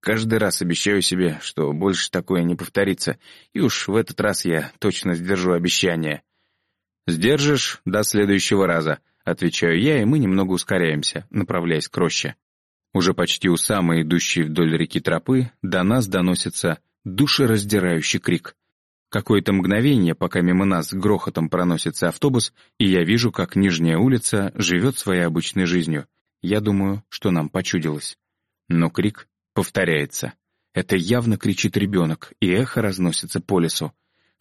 каждый раз обещаю себе, что больше такое не повторится, и уж в этот раз я точно сдержу обещание. «Сдержишь до следующего раза», — отвечаю я, и мы немного ускоряемся, направляясь к роще. Уже почти у самой идущей вдоль реки тропы до нас доносится душераздирающий крик. Какое-то мгновение, пока мимо нас грохотом проносится автобус, и я вижу, как нижняя улица живет своей обычной жизнью. Я думаю, что нам почудилось. Но крик повторяется. Это явно кричит ребенок, и эхо разносится по лесу.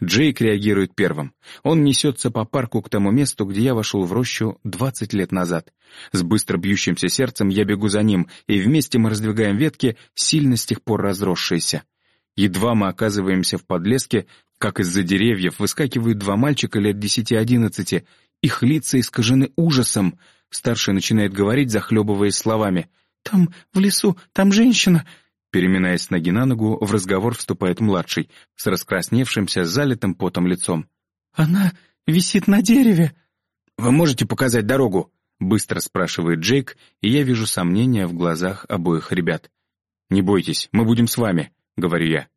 Джейк реагирует первым. Он несется по парку к тому месту, где я вошел в рощу 20 лет назад. С быстро бьющимся сердцем я бегу за ним, и вместе мы раздвигаем ветки, сильно с тех пор разросшиеся. Едва мы оказываемся в подлеске, как из-за деревьев выскакивают два мальчика лет десяти-одиннадцати. Их лица искажены ужасом. Старший начинает говорить, захлебываясь словами. «Там, в лесу, там женщина!» Переминаясь с ноги на ногу, в разговор вступает младший, с раскрасневшимся, залитым потом лицом. «Она висит на дереве!» «Вы можете показать дорогу?» — быстро спрашивает Джейк, и я вижу сомнения в глазах обоих ребят. «Не бойтесь, мы будем с вами», — говорю я.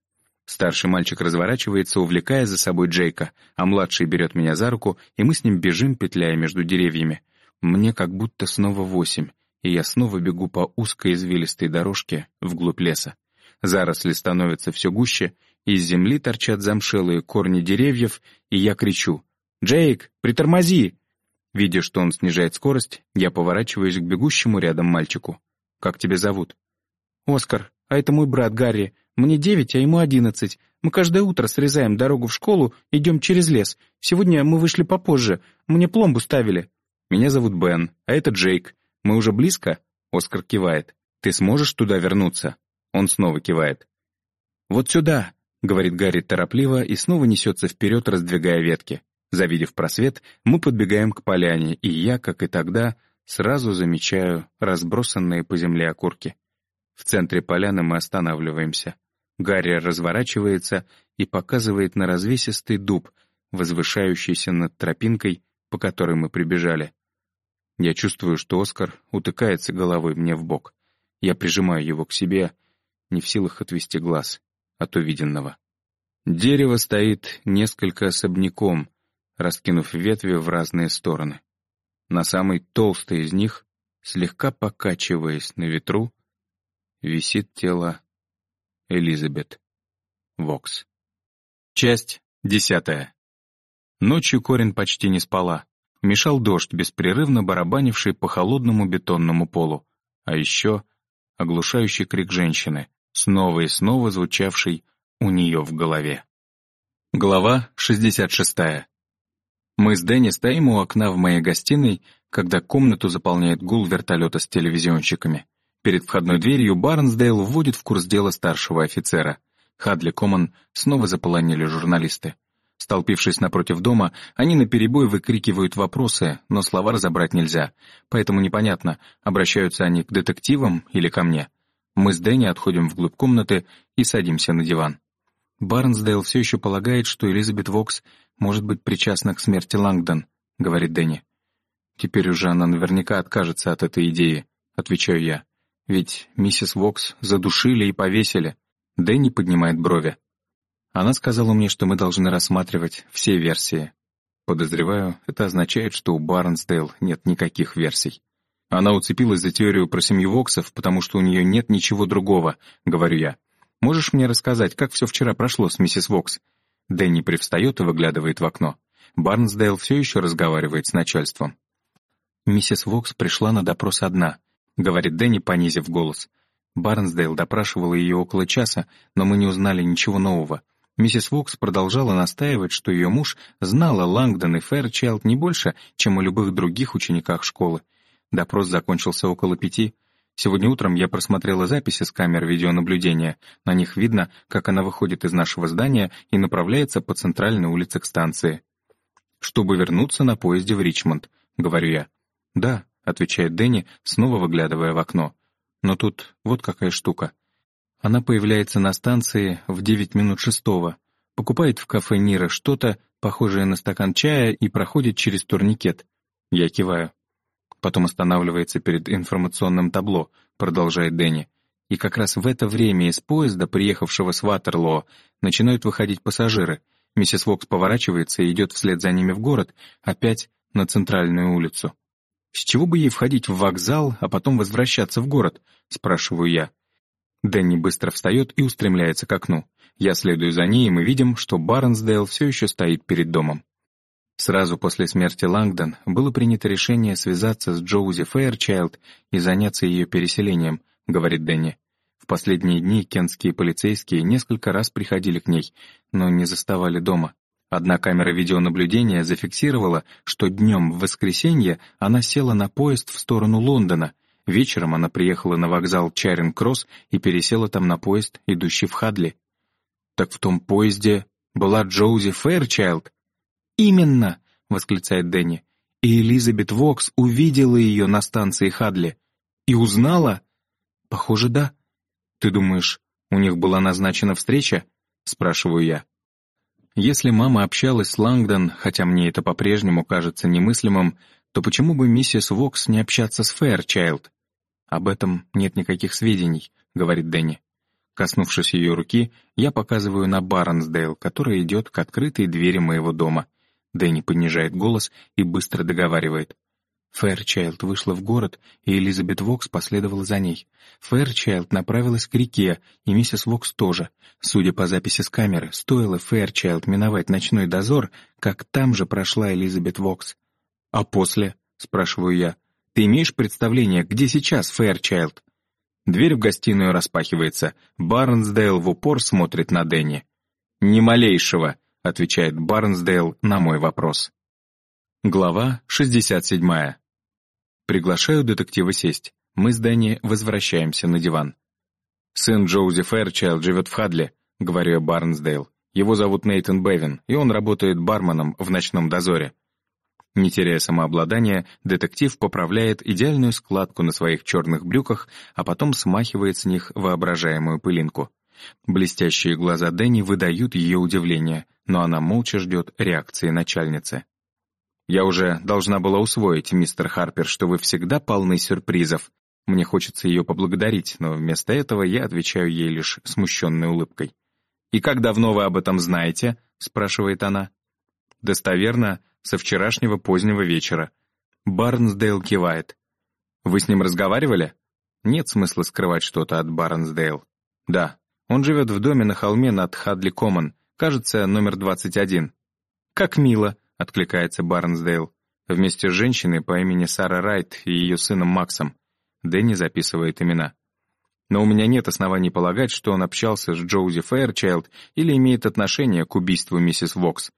Старший мальчик разворачивается, увлекая за собой Джейка, а младший берет меня за руку, и мы с ним бежим, петляя между деревьями. Мне как будто снова восемь, и я снова бегу по узкой извилистой дорожке вглубь леса. Заросли становятся все гуще, из земли торчат замшелые корни деревьев, и я кричу «Джейк, притормози!» Видя, что он снижает скорость, я поворачиваюсь к бегущему рядом мальчику. «Как тебя зовут?» «Оскар, а это мой брат Гарри. Мне девять, а ему одиннадцать. Мы каждое утро срезаем дорогу в школу, идем через лес. Сегодня мы вышли попозже. Мне пломбу ставили». «Меня зовут Бен, а это Джейк. Мы уже близко?» Оскар кивает. «Ты сможешь туда вернуться?» Он снова кивает. «Вот сюда!» — говорит Гарри торопливо и снова несется вперед, раздвигая ветки. Завидев просвет, мы подбегаем к поляне, и я, как и тогда, сразу замечаю разбросанные по земле окурки. В центре поляны мы останавливаемся. Гарри разворачивается и показывает на развесистый дуб, возвышающийся над тропинкой, по которой мы прибежали. Я чувствую, что Оскар утыкается головой мне в бок. Я прижимаю его к себе, не в силах отвести глаз от увиденного. Дерево стоит несколько особняком, раскинув ветви в разные стороны. На самой толстой из них, слегка покачиваясь на ветру, висит тело Элизабет Вокс. Часть десятая. Ночью Корин почти не спала. Мешал дождь, беспрерывно барабанивший по холодному бетонному полу. А еще оглушающий крик женщины, снова и снова звучавший у нее в голове. Глава 66. Мы с Дэнни стоим у окна в моей гостиной, когда комнату заполняет гул вертолета с телевизионщиками. Перед входной дверью Барнсдейл вводит в курс дела старшего офицера. Хадли Коман снова заполонили журналисты. Столпившись напротив дома, они наперебой выкрикивают вопросы, но слова разобрать нельзя, поэтому непонятно, обращаются они к детективам или ко мне. Мы с Дэнни отходим вглубь комнаты и садимся на диван. Барнсдейл все еще полагает, что Элизабет Вокс может быть причастна к смерти Лангдон, говорит Дэнни. Теперь уже она наверняка откажется от этой идеи, отвечаю я. Ведь миссис Вокс задушили и повесили. Дэнни поднимает брови. Она сказала мне, что мы должны рассматривать все версии. Подозреваю, это означает, что у Барнсдейл нет никаких версий. Она уцепилась за теорию про семью Воксов, потому что у нее нет ничего другого, говорю я. Можешь мне рассказать, как все вчера прошло с миссис Вокс? Дэнни привстает и выглядывает в окно. Барнсдейл все еще разговаривает с начальством. Миссис Вокс пришла на допрос одна —— говорит Дэнни, понизив голос. Барнсдейл допрашивала ее около часа, но мы не узнали ничего нового. Миссис Вокс продолжала настаивать, что ее муж знал о Лангдон и Фэрчайлд не больше, чем о любых других учениках школы. Допрос закончился около пяти. Сегодня утром я просмотрела записи с камер видеонаблюдения. На них видно, как она выходит из нашего здания и направляется по центральной улице к станции. «Чтобы вернуться на поезде в Ричмонд», — говорю я. «Да, — отвечает Дэнни, снова выглядывая в окно. Но тут вот какая штука. Она появляется на станции в девять минут шестого, покупает в кафе Нира что-то, похожее на стакан чая, и проходит через турникет. Я киваю. Потом останавливается перед информационным табло, продолжает Дэнни. и как раз в это время из поезда, приехавшего с Ватерлоо, начинают выходить пассажиры. Миссис Вокс поворачивается и идет вслед за ними в город, опять на центральную улицу. «С чего бы ей входить в вокзал, а потом возвращаться в город?» — спрашиваю я. Дэнни быстро встает и устремляется к окну. Я следую за ней, и мы видим, что Барнсдейл все еще стоит перед домом. Сразу после смерти Лангдон было принято решение связаться с Джоузи Фэйрчайлд и заняться ее переселением, говорит Дэнни. В последние дни кентские полицейские несколько раз приходили к ней, но не заставали дома. Одна камера видеонаблюдения зафиксировала, что днем в воскресенье она села на поезд в сторону Лондона. Вечером она приехала на вокзал Чаринг-Кросс и пересела там на поезд, идущий в Хадли. «Так в том поезде была Джоузи Фэрчайлд?» «Именно!» — восклицает Дэнни. «И Элизабет Вокс увидела ее на станции Хадли. И узнала?» «Похоже, да». «Ты думаешь, у них была назначена встреча?» — спрашиваю я. Если мама общалась с Лангдон, хотя мне это по-прежнему кажется немыслимым, то почему бы миссис Вокс не общаться с Фэрчайлд? «Об этом нет никаких сведений», — говорит Дэнни. Коснувшись ее руки, я показываю на Барнсдейл, которая идет к открытой двери моего дома. Дэнни понижает голос и быстро договаривает. Фэрчайлд вышла в город, и Элизабет Вокс последовала за ней. Фэрчайлд направилась к реке, и миссис Вокс тоже. Судя по записи с камеры, стоило Фэрчайлд миновать ночной дозор, как там же прошла Элизабет Вокс. «А после?» — спрашиваю я. «Ты имеешь представление, где сейчас Фэрчайлд?» Дверь в гостиную распахивается. Барнсдейл в упор смотрит на Дэнни. «Ни малейшего», — отвечает Барнсдейл на мой вопрос. Глава 67. Приглашаю детектива сесть. Мы с Дэнни возвращаемся на диван. «Сын Джоузи Фэрчайлд живет в Хадле», — говорю Барнсдейл. «Его зовут Нейтан Бевин, и он работает барменом в ночном дозоре». Не теряя самообладания, детектив поправляет идеальную складку на своих черных брюках, а потом смахивает с них воображаемую пылинку. Блестящие глаза Дэнни выдают ее удивление, но она молча ждет реакции начальницы. «Я уже должна была усвоить, мистер Харпер, что вы всегда полны сюрпризов. Мне хочется ее поблагодарить, но вместо этого я отвечаю ей лишь смущенной улыбкой. «И как давно вы об этом знаете?» — спрашивает она. «Достоверно, со вчерашнего позднего вечера». Барнсдейл кивает. «Вы с ним разговаривали?» Нет смысла скрывать что-то от Барнсдейл. «Да, он живет в доме на холме над Хадли Коммон, кажется, номер 21». «Как мило», — откликается Барнсдейл. Вместе с женщиной по имени Сара Райт и ее сыном Максом. Дэнни записывает имена. Но у меня нет оснований полагать, что он общался с Джоузи Фэрчайлд или имеет отношение к убийству миссис Вокс.